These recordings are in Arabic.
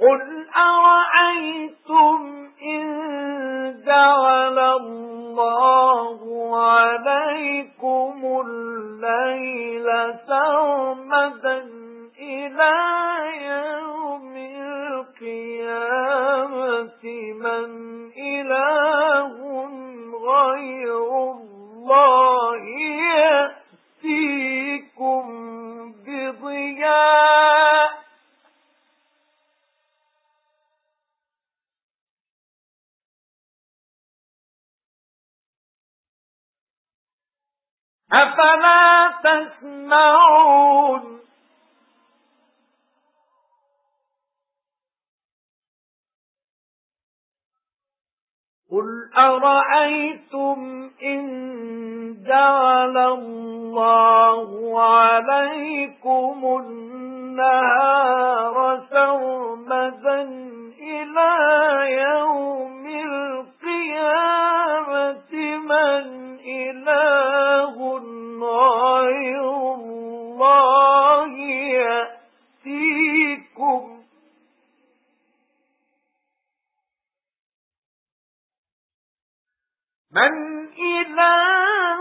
قُلْ أَرَأَيْتُمْ إِن جَعَلَ اللَّهُ عَلَيْكُمُ اللَّيْلَ سَرْمَدًا أَفَلَا تَسْمَعُونَ؟ قُلْ أَرَأَيْتُمْ إِن جَعَلَ اللَّهُ عَلَيْكُمُ النَّهَارَ سَرْمَدًا إِلَٰهٌ غَيْرُ اللَّهِ يَأْتِيكُمْ مَنْ إِلَٰهٌ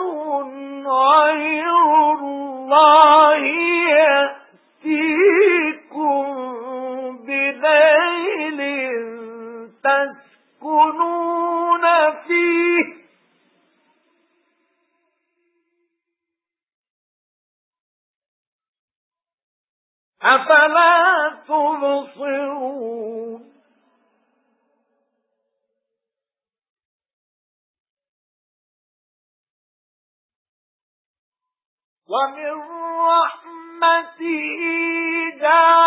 غَيْرُ اللَّهِ يَأْتِيكُمْ أَفَلَا تُبْصِرُونَ؟ وَمِن رَّحْمَتِهِ جَعَلَ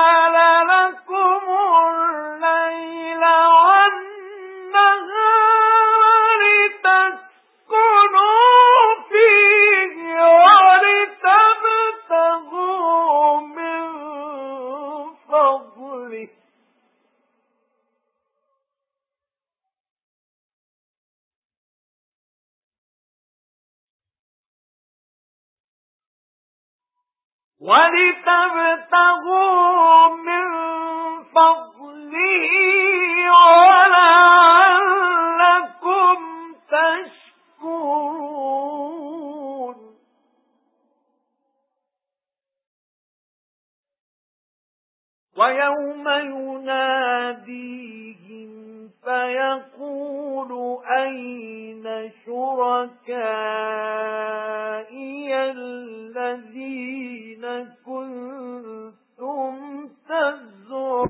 مِن فَضْلِهِ وَلَعَلَّكُمْ تَشْكُرُونَ. وَيَوْمَ يُنَادِيهِمْ فَيَقُولُ أَيْنَ شُرَكَائِيَ الَّذِينَ تكون